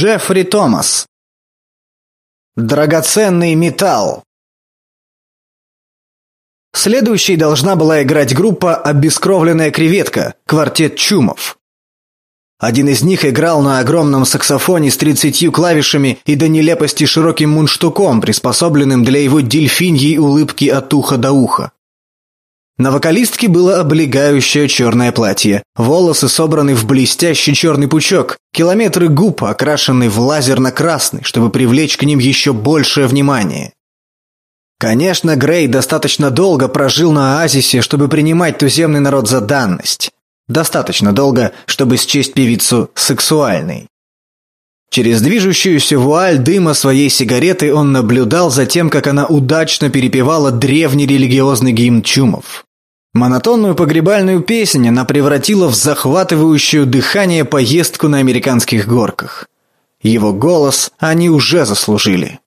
Джеффри Томас. Драгоценный металл. Следующей должна была играть группа «Обескровленная креветка» – квартет Чумов. Один из них играл на огромном саксофоне с тридцатью клавишами и до нелепости широким мундштуком, приспособленным для его дельфиньей улыбки от уха до уха. На вокалистке было облегающее черное платье, волосы собраны в блестящий черный пучок, километры губ окрашены в лазерно-красный, чтобы привлечь к ним еще большее внимание. Конечно, Грей достаточно долго прожил на Оазисе, чтобы принимать туземный народ за данность. Достаточно долго, чтобы счесть певицу сексуальной. Через движущуюся вуаль дыма своей сигареты он наблюдал за тем, как она удачно перепевала древний религиозный гимн чумов. Монотонную погребальную песнь она превратила в захватывающую дыхание поездку на американских горках. Его голос они уже заслужили.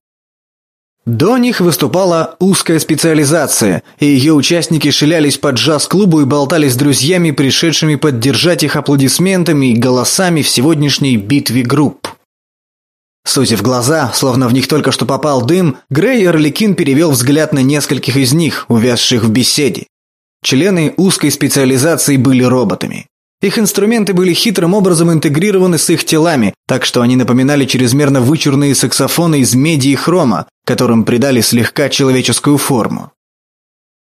До них выступала узкая специализация, и ее участники шилялись по джаз-клубу и болтали с друзьями, пришедшими поддержать их аплодисментами и голосами в сегодняшней битве групп. Сузив глаза, словно в них только что попал дым, Грей Орликин перевел взгляд на нескольких из них, увязших в беседе. Члены узкой специализации были роботами. Их инструменты были хитрым образом интегрированы с их телами, так что они напоминали чрезмерно вычурные саксофоны из меди и хрома, которым придали слегка человеческую форму.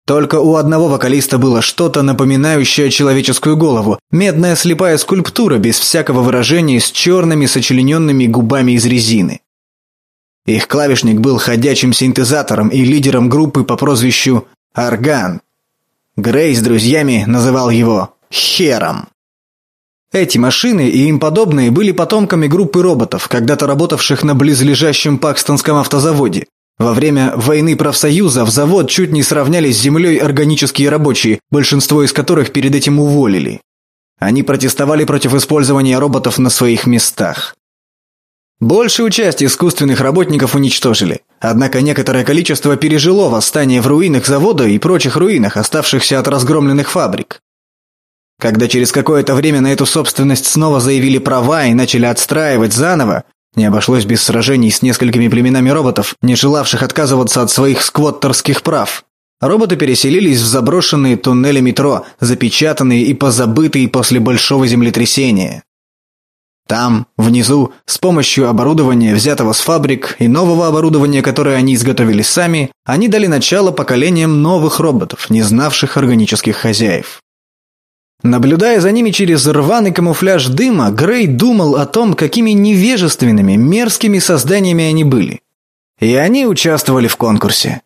Только у одного вокалиста было что-то напоминающее человеческую голову, медная слепая скульптура без всякого выражения с черными сочлененными губами из резины. Их клавишник был ходячим синтезатором и лидером группы по прозвищу «Орган», Грей с друзьями называл его «Хером». Эти машины и им подобные были потомками группы роботов, когда-то работавших на близлежащем Пакстонском автозаводе. Во время войны профсоюза в завод чуть не сравняли с землей органические рабочие, большинство из которых перед этим уволили. Они протестовали против использования роботов на своих местах. Большую часть искусственных работников уничтожили. Однако некоторое количество пережило восстание в руинах завода и прочих руинах, оставшихся от разгромленных фабрик. Когда через какое-то время на эту собственность снова заявили права и начали отстраивать заново, не обошлось без сражений с несколькими племенами роботов, не желавших отказываться от своих сквоттерских прав. Роботы переселились в заброшенные туннели метро, запечатанные и позабытые после большого землетрясения. Там, внизу, с помощью оборудования, взятого с фабрик, и нового оборудования, которое они изготовили сами, они дали начало поколениям новых роботов, не знавших органических хозяев. Наблюдая за ними через рваный камуфляж дыма, Грей думал о том, какими невежественными, мерзкими созданиями они были. И они участвовали в конкурсе.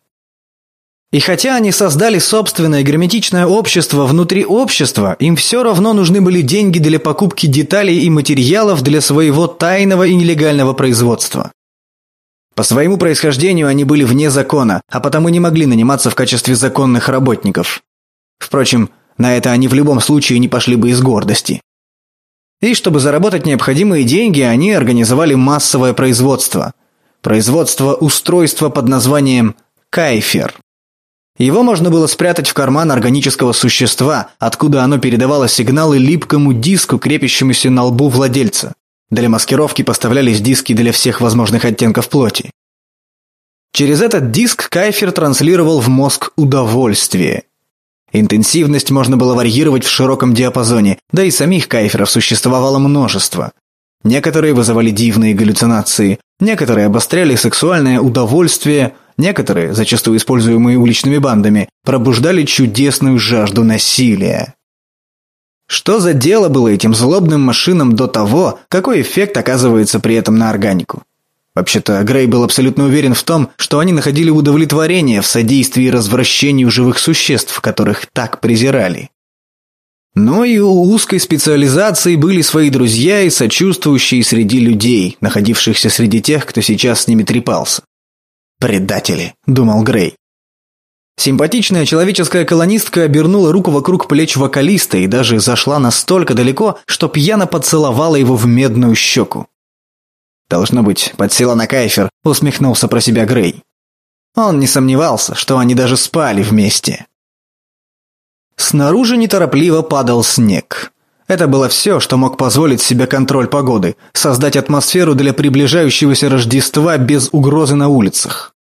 И хотя они создали собственное герметичное общество внутри общества, им все равно нужны были деньги для покупки деталей и материалов для своего тайного и нелегального производства. По своему происхождению они были вне закона, а потому не могли наниматься в качестве законных работников. Впрочем, на это они в любом случае не пошли бы из гордости. И чтобы заработать необходимые деньги, они организовали массовое производство. Производство устройства под названием «Кайфер». Его можно было спрятать в карман органического существа, откуда оно передавало сигналы липкому диску, крепящемуся на лбу владельца. Для маскировки поставлялись диски для всех возможных оттенков плоти. Через этот диск Кайфер транслировал в мозг удовольствие. Интенсивность можно было варьировать в широком диапазоне, да и самих кайферов существовало множество. Некоторые вызывали дивные галлюцинации, некоторые обостряли сексуальное удовольствие, Некоторые, зачастую используемые уличными бандами, пробуждали чудесную жажду насилия. Что за дело было этим злобным машинам до того, какой эффект оказывается при этом на органику? Вообще-то, Грей был абсолютно уверен в том, что они находили удовлетворение в содействии развращению живых существ, которых так презирали. Но и у узкой специализации были свои друзья и сочувствующие среди людей, находившихся среди тех, кто сейчас с ними трепался. «Предатели», — думал Грей. Симпатичная человеческая колонистка обернула руку вокруг плеч вокалиста и даже зашла настолько далеко, что пьяно поцеловала его в медную щеку. «Должно быть, подсела на кайфер», — усмехнулся про себя Грей. Он не сомневался, что они даже спали вместе. Снаружи неторопливо падал снег. Это было все, что мог позволить себе контроль погоды, создать атмосферу для приближающегося Рождества без угрозы на улицах.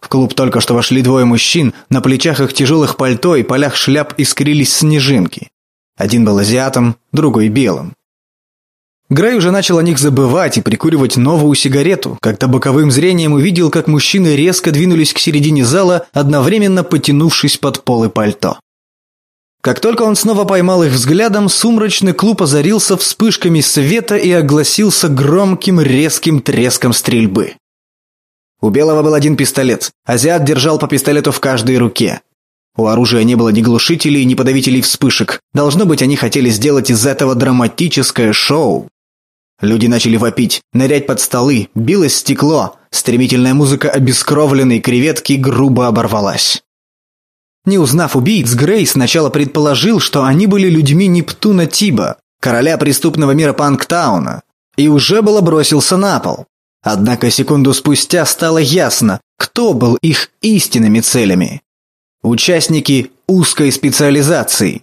В клуб только что вошли двое мужчин, на плечах их тяжелых пальто и полях шляп искрились снежинки. Один был азиатом, другой белым. Грей уже начал о них забывать и прикуривать новую сигарету, когда боковым зрением увидел, как мужчины резко двинулись к середине зала, одновременно потянувшись под полы пальто. Как только он снова поймал их взглядом, сумрачный клуб озарился вспышками света и огласился громким резким треском стрельбы. У Белого был один пистолет. Азиат держал по пистолету в каждой руке. У оружия не было ни глушителей, ни подавителей вспышек. Должно быть, они хотели сделать из этого драматическое шоу. Люди начали вопить, нырять под столы, билось стекло. Стремительная музыка обескровленной креветки грубо оборвалась. Не узнав убийц, Грей сначала предположил, что они были людьми Нептуна Тиба, короля преступного мира Панктауна, и уже было бросился на пол. Однако секунду спустя стало ясно, кто был их истинными целями. Участники узкой специализации.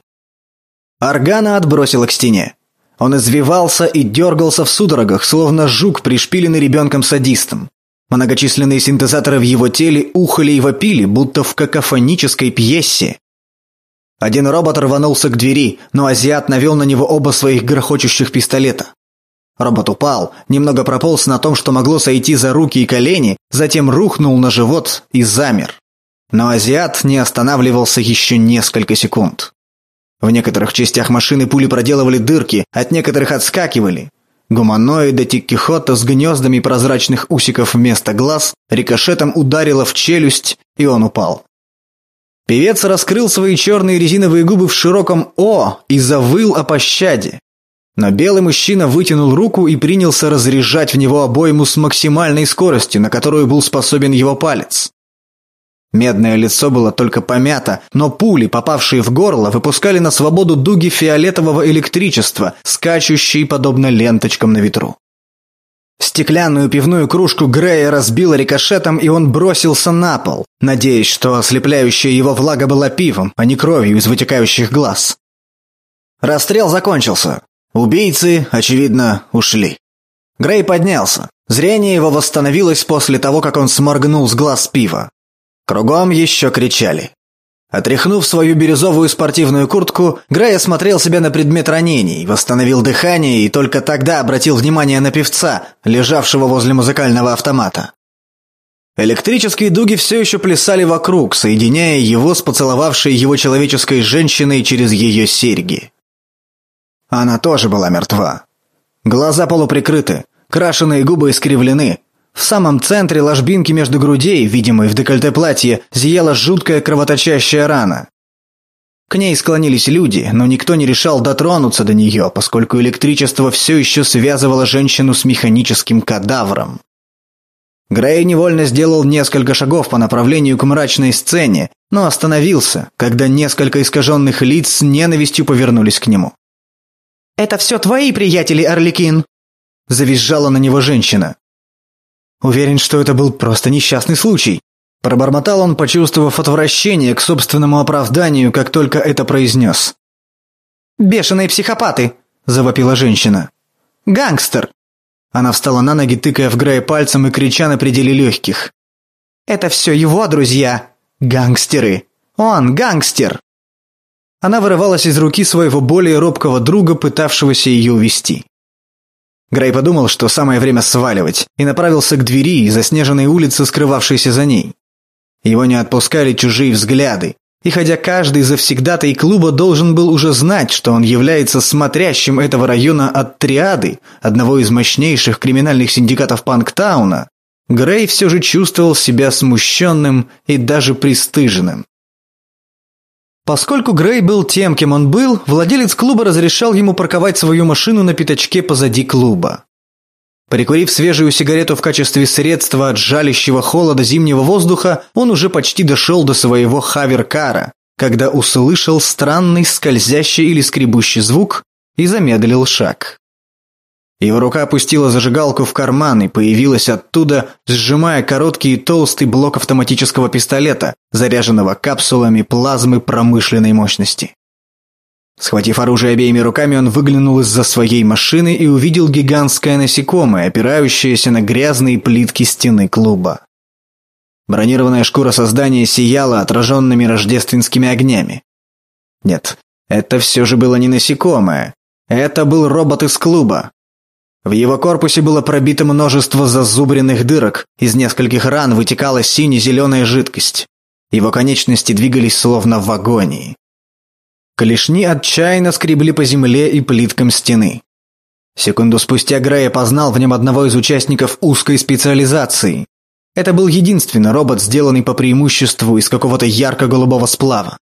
Органа отбросила к стене. Он извивался и дергался в судорогах, словно жук, пришпиленный ребенком-садистом. Многочисленные синтезаторы в его теле ухали и вопили, будто в какофонической пьесе. Один робот рванулся к двери, но азиат навел на него оба своих грохочущих пистолета. Робот упал, немного прополз на том, что могло сойти за руки и колени, затем рухнул на живот и замер. Но азиат не останавливался еще несколько секунд. В некоторых частях машины пули проделывали дырки, от некоторых отскакивали. Гуманоида Тиккихота с гнездами прозрачных усиков вместо глаз рикошетом ударило в челюсть, и он упал. Певец раскрыл свои черные резиновые губы в широком «О» и завыл о пощаде. Но белый мужчина вытянул руку и принялся разряжать в него обойму с максимальной скоростью, на которую был способен его палец. Медное лицо было только помято, но пули, попавшие в горло, выпускали на свободу дуги фиолетового электричества, скачущие подобно ленточкам на ветру. Стеклянную пивную кружку Грея разбило рикошетом, и он бросился на пол, надеясь, что ослепляющая его влага была пивом, а не кровью из вытекающих глаз. Расстрел закончился. Убийцы, очевидно, ушли. Грей поднялся. Зрение его восстановилось после того, как он сморгнул с глаз пива. Кругом еще кричали. Отряхнув свою бирюзовую спортивную куртку, Грей осмотрел себя на предмет ранений, восстановил дыхание и только тогда обратил внимание на певца, лежавшего возле музыкального автомата. Электрические дуги все еще плясали вокруг, соединяя его с поцеловавшей его человеческой женщиной через ее серьги. Она тоже была мертва. Глаза полуприкрыты, крашеные губы искривлены. В самом центре ложбинки между грудей, видимой в декольте платье, зияла жуткая кровоточащая рана. К ней склонились люди, но никто не решал дотронуться до нее, поскольку электричество все еще связывало женщину с механическим кадавром. Грей невольно сделал несколько шагов по направлению к мрачной сцене, но остановился, когда несколько искаженных лиц с ненавистью повернулись к нему. «Это все твои приятели, Орликин!» Завизжала на него женщина. Уверен, что это был просто несчастный случай. Пробормотал он, почувствовав отвращение к собственному оправданию, как только это произнес. «Бешеные психопаты!» – завопила женщина. «Гангстер!» Она встала на ноги, тыкая в Грея пальцем и крича на пределе легких. «Это все его друзья! Гангстеры! Он гангстер!» Она вырывалась из руки своего более робкого друга, пытавшегося ее увести. Грей подумал, что самое время сваливать, и направился к двери и заснеженной улице, скрывавшейся за ней. Его не отпускали чужие взгляды, и хотя каждый завсегдатай клуба должен был уже знать, что он является смотрящим этого района от триады, одного из мощнейших криминальных синдикатов Панктауна, Грей все же чувствовал себя смущенным и даже пристыженным. Поскольку Грей был тем, кем он был, владелец клуба разрешал ему парковать свою машину на пятачке позади клуба. Прикурив свежую сигарету в качестве средства от жалящего холода зимнего воздуха, он уже почти дошел до своего хаверкара, когда услышал странный скользящий или скребущий звук и замедлил шаг. Его рука опустила зажигалку в карман и появилась оттуда, сжимая короткий и толстый блок автоматического пистолета, заряженного капсулами плазмы промышленной мощности. Схватив оружие обеими руками, он выглянул из-за своей машины и увидел гигантское насекомое, опирающееся на грязные плитки стены клуба. Бронированная шкура создания сияла отраженными рождественскими огнями. Нет, это все же было не насекомое. Это был робот из клуба. В его корпусе было пробито множество зазубренных дырок, из нескольких ран вытекала сине-зеленая жидкость. Его конечности двигались словно в агонии. Клешни отчаянно скребли по земле и плиткам стены. Секунду спустя Грей опознал в нем одного из участников узкой специализации. Это был единственный робот, сделанный по преимуществу из какого-то ярко-голубого сплава.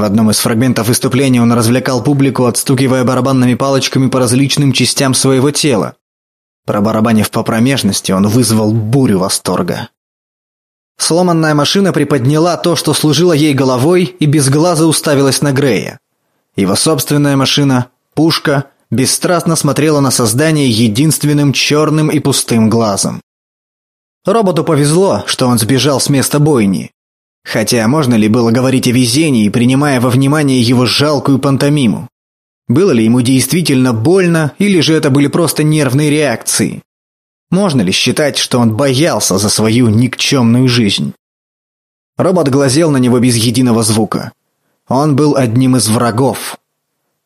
В одном из фрагментов выступления он развлекал публику, отстукивая барабанными палочками по различным частям своего тела. Пробарабанив по промежности, он вызвал бурю восторга. Сломанная машина приподняла то, что служило ей головой, и без глаза уставилась на Грея. Его собственная машина, пушка, бесстрастно смотрела на создание единственным черным и пустым глазом. Роботу повезло, что он сбежал с места бойни. Хотя можно ли было говорить о везении, принимая во внимание его жалкую пантомиму? Было ли ему действительно больно, или же это были просто нервные реакции? Можно ли считать, что он боялся за свою никчемную жизнь? Робот глазел на него без единого звука. Он был одним из врагов.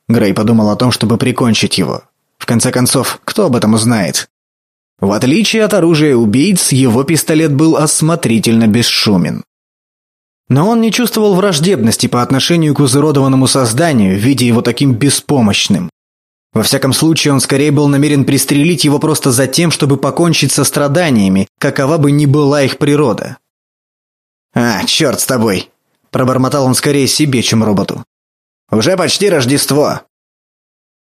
Грей подумал о том, чтобы прикончить его. В конце концов, кто об этом узнает? В отличие от оружия убийц, его пистолет был осмотрительно бесшумен. Но он не чувствовал враждебности по отношению к изуродованному созданию, видя его таким беспомощным. Во всяком случае, он скорее был намерен пристрелить его просто за тем, чтобы покончить со страданиями, какова бы ни была их природа. «А, черт с тобой!» – пробормотал он скорее себе, чем роботу. «Уже почти Рождество!»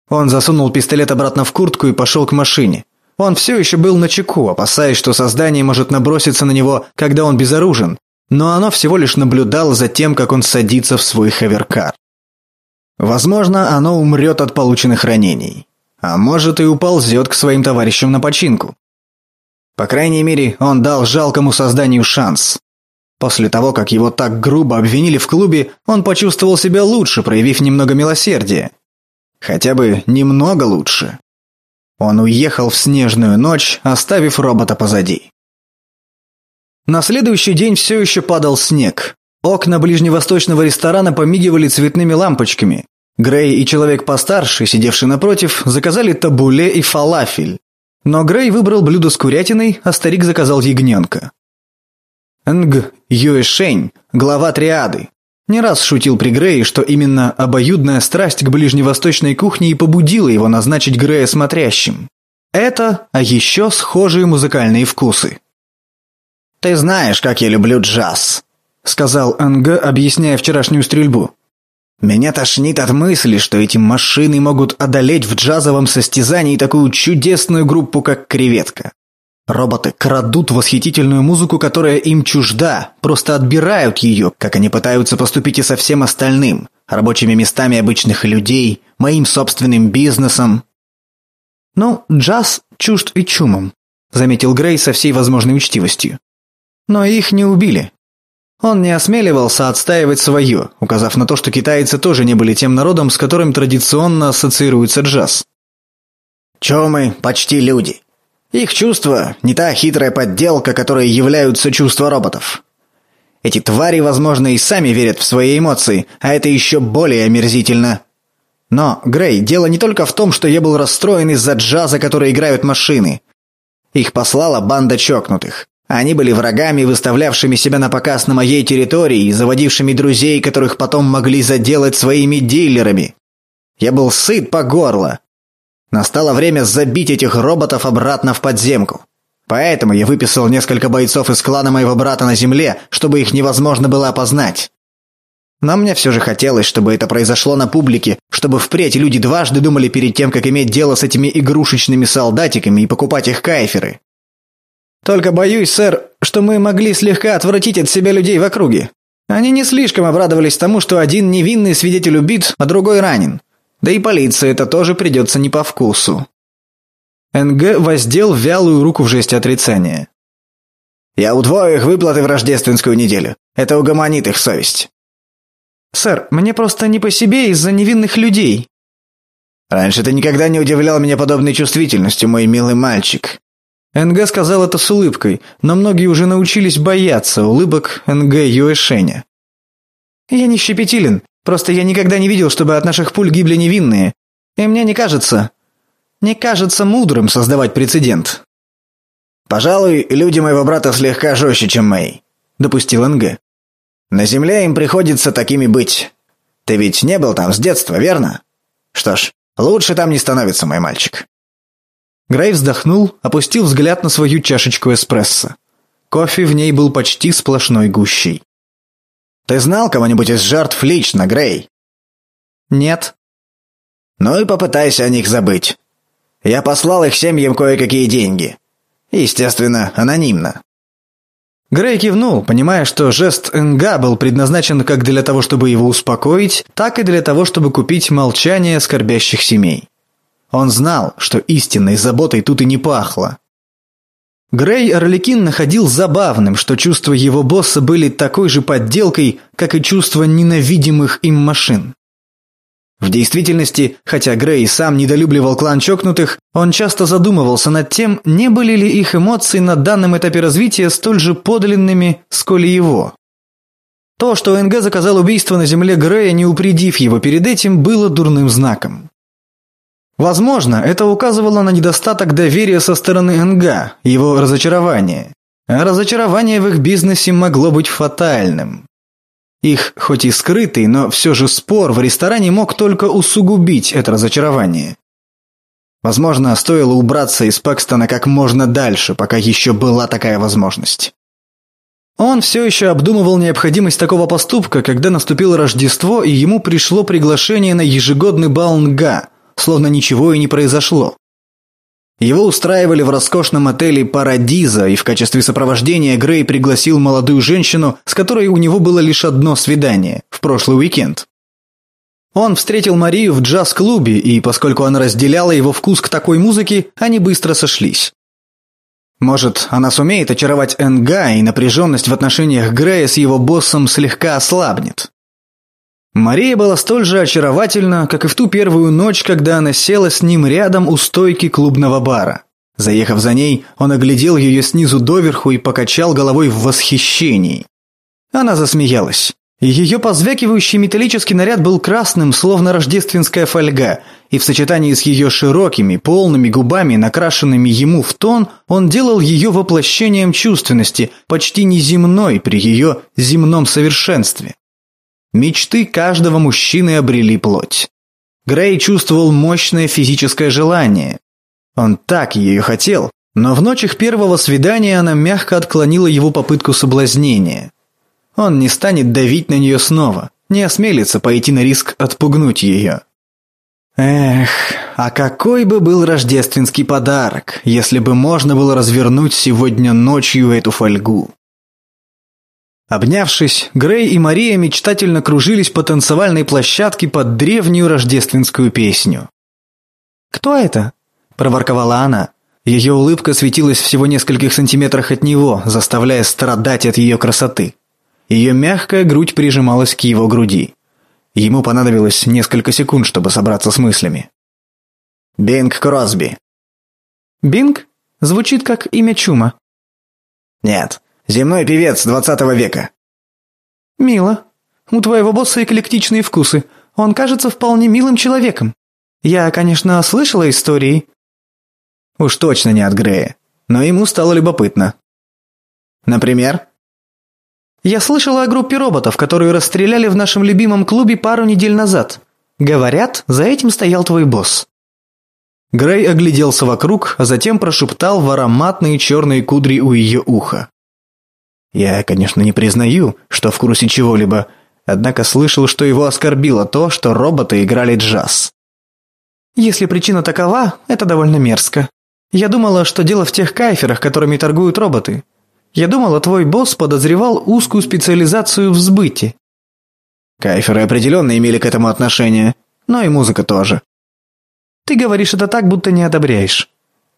Он засунул пистолет обратно в куртку и пошел к машине. Он все еще был на чеку, опасаясь, что создание может наброситься на него, когда он безоружен, но оно всего лишь наблюдало за тем, как он садится в свой хаверкар. Возможно, оно умрет от полученных ранений. А может и уползет к своим товарищам на починку. По крайней мере, он дал жалкому созданию шанс. После того, как его так грубо обвинили в клубе, он почувствовал себя лучше, проявив немного милосердия. Хотя бы немного лучше. Он уехал в снежную ночь, оставив робота позади. На следующий день все еще падал снег. Окна ближневосточного ресторана помигивали цветными лампочками. Грей и человек постарше, сидевший напротив, заказали табуле и фалафель. Но Грей выбрал блюдо с курятиной, а старик заказал ягненка. Нг Юэшень, глава триады, не раз шутил при Грее, что именно обоюдная страсть к ближневосточной кухне и побудила его назначить Грея смотрящим. Это, а еще схожие музыкальные вкусы. «Ты знаешь, как я люблю джаз», — сказал НГ, объясняя вчерашнюю стрельбу. «Меня тошнит от мысли, что эти машины могут одолеть в джазовом состязании такую чудесную группу, как «Креветка». Роботы крадут восхитительную музыку, которая им чужда, просто отбирают ее, как они пытаются поступить и со всем остальным, рабочими местами обычных людей, моим собственным бизнесом. «Ну, джаз чужд и чумом», — заметил Грей со всей возможной учтивостью. «Но их не убили. Он не осмеливался отстаивать свое, указав на то, что китайцы тоже не были тем народом, с которым традиционно ассоциируется джаз. «Чомы почти люди. Их чувства – не та хитрая подделка, которой являются чувства роботов. Эти твари, возможно, и сами верят в свои эмоции, а это еще более омерзительно. Но, Грей, дело не только в том, что я был расстроен из-за джаза, который играют машины. Их послала банда чокнутых. Они были врагами, выставлявшими себя на показ на моей территории и заводившими друзей, которых потом могли заделать своими дилерами. Я был сыт по горло. Настало время забить этих роботов обратно в подземку. Поэтому я выписал несколько бойцов из клана моего брата на земле, чтобы их невозможно было опознать. Но мне все же хотелось, чтобы это произошло на публике, чтобы впредь люди дважды думали перед тем, как иметь дело с этими игрушечными солдатиками и покупать их кайферы. Только боюсь, сэр, что мы могли слегка отвратить от себя людей в округе. Они не слишком обрадовались тому, что один невинный свидетель убит, а другой ранен. Да и полиции это тоже придется не по вкусу. НГ воздел вялую руку в жесте отрицания. «Я удвою их выплаты в рождественскую неделю. Это угомонит их совесть». «Сэр, мне просто не по себе из-за невинных людей». «Раньше ты никогда не удивлял меня подобной чувствительностью, мой милый мальчик». НГ сказал это с улыбкой, но многие уже научились бояться улыбок НГ Юэшеня. «Я не щепетилен, просто я никогда не видел, чтобы от наших пуль гибли невинные. И мне не кажется... Не кажется мудрым создавать прецедент». «Пожалуй, люди моего брата слегка жестче, чем мои», — допустил НГ. «На земле им приходится такими быть. Ты ведь не был там с детства, верно? Что ж, лучше там не становится, мой мальчик». Грей вздохнул, опустил взгляд на свою чашечку эспрессо. Кофе в ней был почти сплошной гущей. «Ты знал кого-нибудь из жертв лично, Грей?» «Нет». «Ну и попытайся о них забыть. Я послал их семьям кое-какие деньги. Естественно, анонимно. Грей кивнул, понимая, что жест Энга был предназначен как для того, чтобы его успокоить, так и для того, чтобы купить молчание скорбящих семей. Он знал, что истинной заботой тут и не пахло. Грей Орликин находил забавным, что чувства его босса были такой же подделкой, как и чувства ненавидимых им машин. В действительности, хотя Грей сам недолюбливал клан чокнутых, он часто задумывался над тем, не были ли их эмоции на данном этапе развития столь же подлинными, сколь и его. То, что НГ заказал убийство на земле Грея, не упредив его перед этим, было дурным знаком. Возможно, это указывало на недостаток доверия со стороны НГ, его разочарование. А разочарование в их бизнесе могло быть фатальным. Их, хоть и скрытый, но все же спор в ресторане мог только усугубить это разочарование. Возможно, стоило убраться из Пэкстона как можно дальше, пока еще была такая возможность. Он все еще обдумывал необходимость такого поступка, когда наступило Рождество, и ему пришло приглашение на ежегодный бал НГА, словно ничего и не произошло. Его устраивали в роскошном отеле «Парадиза», и в качестве сопровождения Грей пригласил молодую женщину, с которой у него было лишь одно свидание, в прошлый уикенд. Он встретил Марию в джаз-клубе, и поскольку она разделяла его вкус к такой музыке, они быстро сошлись. Может, она сумеет очаровать Энга, и напряженность в отношениях Грея с его боссом слегка ослабнет. Мария была столь же очаровательна, как и в ту первую ночь, когда она села с ним рядом у стойки клубного бара. Заехав за ней, он оглядел ее снизу доверху и покачал головой в восхищении. Она засмеялась. Ее позвякивающий металлический наряд был красным, словно рождественская фольга, и в сочетании с ее широкими, полными губами, накрашенными ему в тон, он делал ее воплощением чувственности, почти неземной при ее земном совершенстве. Мечты каждого мужчины обрели плоть. Грей чувствовал мощное физическое желание. Он так ее хотел, но в ночь их первого свидания она мягко отклонила его попытку соблазнения. Он не станет давить на нее снова, не осмелится пойти на риск отпугнуть ее. Эх, а какой бы был рождественский подарок, если бы можно было развернуть сегодня ночью эту фольгу. Обнявшись, Грей и Мария мечтательно кружились по танцевальной площадке под древнюю рождественскую песню. «Кто это?» – проворковала она. Ее улыбка светилась всего нескольких сантиметрах от него, заставляя страдать от ее красоты. Ее мягкая грудь прижималась к его груди. Ему понадобилось несколько секунд, чтобы собраться с мыслями. «Бинг Кросби». «Бинг?» Звучит как имя Чума. «Нет, Земной певец двадцатого века». «Мило. У твоего босса эклектичные вкусы. Он кажется вполне милым человеком. Я, конечно, слышала истории». Уж точно не от Грея. Но ему стало любопытно. «Например?» «Я слышала о группе роботов, которую расстреляли в нашем любимом клубе пару недель назад. Говорят, за этим стоял твой босс». Грей огляделся вокруг, а затем прошептал в ароматные черные кудри у ее уха. Я, конечно, не признаю, что в курсе чего-либо, однако слышал, что его оскорбило то, что роботы играли джаз. Если причина такова, это довольно мерзко. Я думала, что дело в тех кайферах, которыми торгуют роботы. Я думала, твой босс подозревал узкую специализацию в сбыте. Кайферы определенно имели к этому отношение, но и музыка тоже. Ты говоришь это так, будто не одобряешь.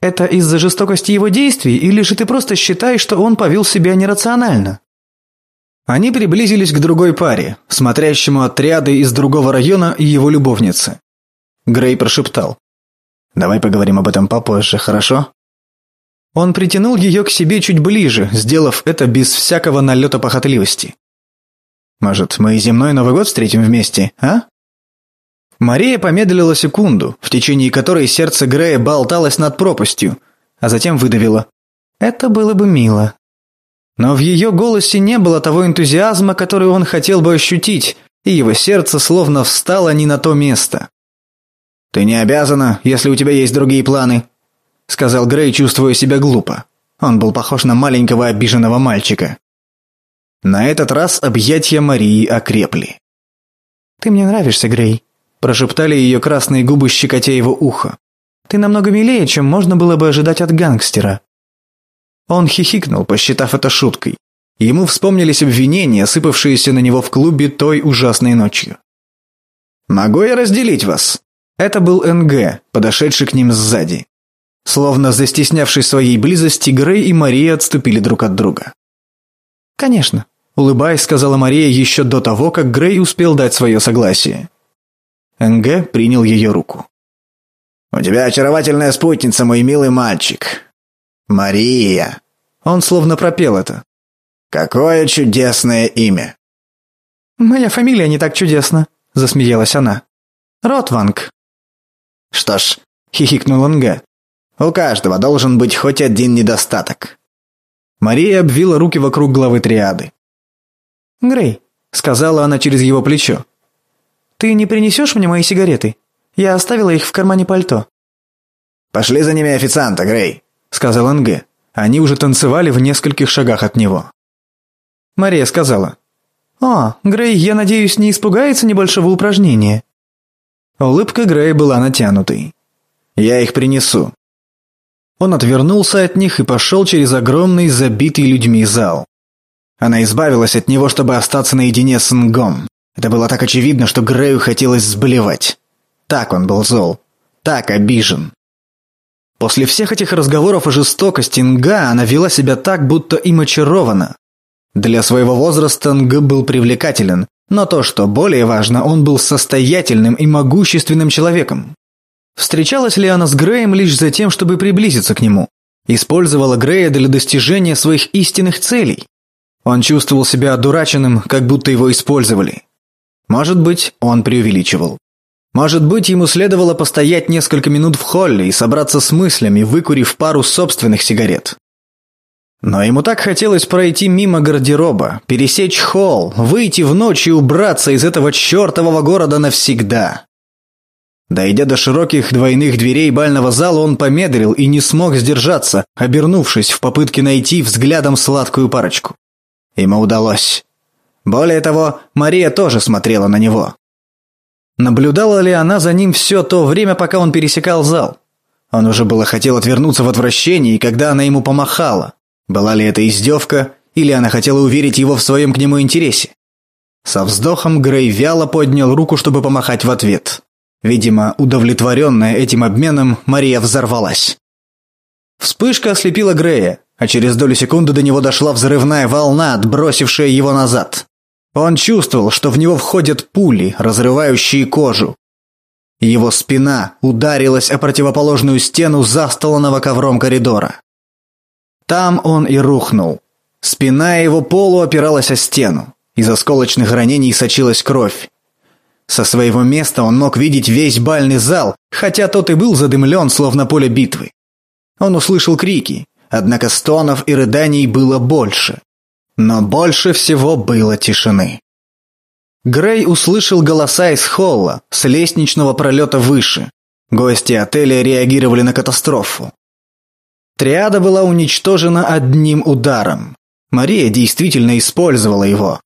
Это из-за жестокости его действий, или же ты просто считаешь, что он повел себя нерационально? Они приблизились к другой паре, смотрящему отряды из другого района и его любовницы. Грей прошептал. «Давай поговорим об этом попозже, хорошо?» Он притянул ее к себе чуть ближе, сделав это без всякого налета похотливости. «Может, мы и земной Новый год встретим вместе, а?» Мария помедлила секунду, в течение которой сердце Грея болталось над пропастью, а затем выдавила. «Это было бы мило». Но в ее голосе не было того энтузиазма, который он хотел бы ощутить, и его сердце словно встало не на то место. «Ты не обязана, если у тебя есть другие планы», — сказал Грей, чувствуя себя глупо. Он был похож на маленького обиженного мальчика. На этот раз объятия Марии окрепли. «Ты мне нравишься, Грей», – прошептали ее красные губы, щекотя его ухо. «Ты намного милее, чем можно было бы ожидать от гангстера». Он хихикнул, посчитав это шуткой. Ему вспомнились обвинения, сыпавшиеся на него в клубе той ужасной ночью. «Могу я разделить вас?» Это был НГ, подошедший к ним сзади. Словно застеснявшись своей близости, Грей и Мария отступили друг от друга. «Конечно», – улыбаясь, сказала Мария еще до того, как Грей успел дать свое согласие. НГ принял ее руку. «У тебя очаровательная спутница, мой милый мальчик. Мария!» Он словно пропел это. «Какое чудесное имя!» «Моя фамилия не так чудесна», – засмеялась она. «Ротванг». «Что ж», – хихикнул НГ, у каждого должен быть хоть один недостаток. Мария обвила руки вокруг главы триады. «Грей», — сказала она через его плечо, — «ты не принесешь мне мои сигареты? Я оставила их в кармане пальто». «Пошли за ними официанта, Грей», — сказал НГ. Они уже танцевали в нескольких шагах от него. Мария сказала, «О, Грей, я надеюсь, не испугается небольшого упражнения?» Улыбка Грея была натянутой. «Я их принесу», он отвернулся от них и пошел через огромный, забитый людьми зал. Она избавилась от него, чтобы остаться наедине с Нгом. Это было так очевидно, что Грею хотелось сблевать. Так он был зол. Так обижен. После всех этих разговоров о жестокости Нга она вела себя так, будто им очарована. Для своего возраста Нг был привлекателен, но то, что более важно, он был состоятельным и могущественным человеком. Встречалась ли она с Греем лишь за тем, чтобы приблизиться к нему? Использовала Грея для достижения своих истинных целей? Он чувствовал себя одураченным, как будто его использовали. Может быть, он преувеличивал. Может быть, ему следовало постоять несколько минут в холле и собраться с мыслями, выкурив пару собственных сигарет. Но ему так хотелось пройти мимо гардероба, пересечь холл, выйти в ночь и убраться из этого чертового города навсегда. Дойдя до широких двойных дверей бального зала, он помедлил и не смог сдержаться, обернувшись в попытке найти взглядом сладкую парочку. Ему удалось. Более того, Мария тоже смотрела на него. Наблюдала ли она за ним все то время, пока он пересекал зал? Он уже было хотел отвернуться в отвращении, когда она ему помахала. Была ли это издевка, или она хотела уверить его в своем к нему интересе? Со вздохом Грей вяло поднял руку, чтобы помахать в ответ. Видимо, удовлетворенная этим обменом, Мария взорвалась. Вспышка ослепила Грея, а через долю секунды до него дошла взрывная волна, отбросившая его назад. Он чувствовал, что в него входят пули, разрывающие кожу. Его спина ударилась о противоположную стену застланного ковром коридора. Там он и рухнул. Спина его полу опиралась о стену. Из осколочных ранений сочилась кровь. Со своего места он мог видеть весь бальный зал, хотя тот и был задымлен, словно поле битвы. Он услышал крики, однако стонов и рыданий было больше. Но больше всего было тишины. Грей услышал голоса из холла, с лестничного пролета выше. Гости отеля реагировали на катастрофу. Триада была уничтожена одним ударом. Мария действительно использовала его.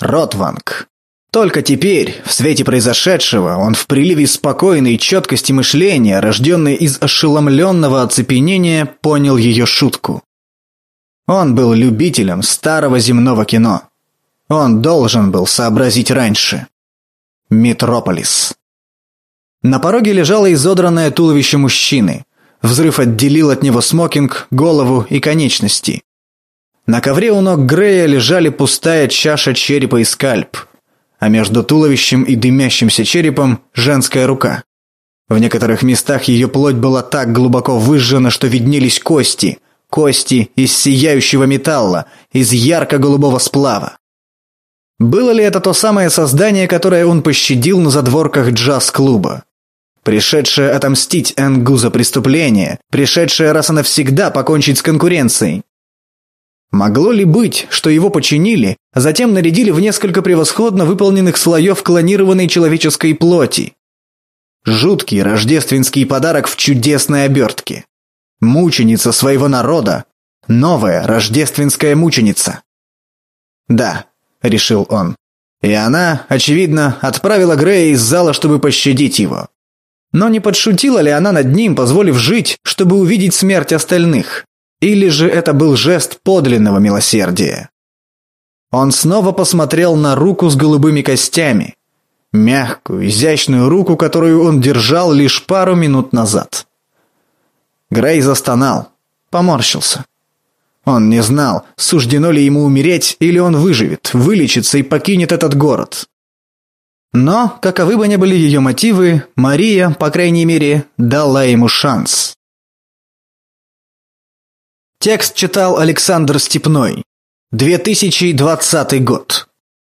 Ротванг. Только теперь, в свете произошедшего, он в приливе спокойной четкости мышления, рожденной из ошеломленного оцепенения, понял ее шутку. Он был любителем старого земного кино. Он должен был сообразить раньше. Метрополис. На пороге лежало изодранное туловище мужчины. Взрыв отделил от него смокинг, голову и конечности. На ковре у ног Грея лежали пустая чаша черепа и скальп, а между туловищем и дымящимся черепом женская рука. В некоторых местах ее плоть была так глубоко выжжена, что виднелись кости, кости из сияющего металла, из ярко-голубого сплава. Было ли это то самое создание, которое он пощадил на задворках джаз-клуба? Пришедшее отомстить Энгу за преступление, пришедшее раз и навсегда покончить с конкуренцией. Могло ли быть, что его починили, а затем нарядили в несколько превосходно выполненных слоев клонированной человеческой плоти? Жуткий рождественский подарок в чудесной обертке. Мученица своего народа. Новая рождественская мученица. Да, решил он. И она, очевидно, отправила Грея из зала, чтобы пощадить его. Но не подшутила ли она над ним, позволив жить, чтобы увидеть смерть остальных? Или же это был жест подлинного милосердия? Он снова посмотрел на руку с голубыми костями. Мягкую, изящную руку, которую он держал лишь пару минут назад. Грей застонал, поморщился. Он не знал, суждено ли ему умереть, или он выживет, вылечится и покинет этот город. Но, каковы бы ни были ее мотивы, Мария, по крайней мере, дала ему шанс. Текст читал Александр Степной. 2020 год.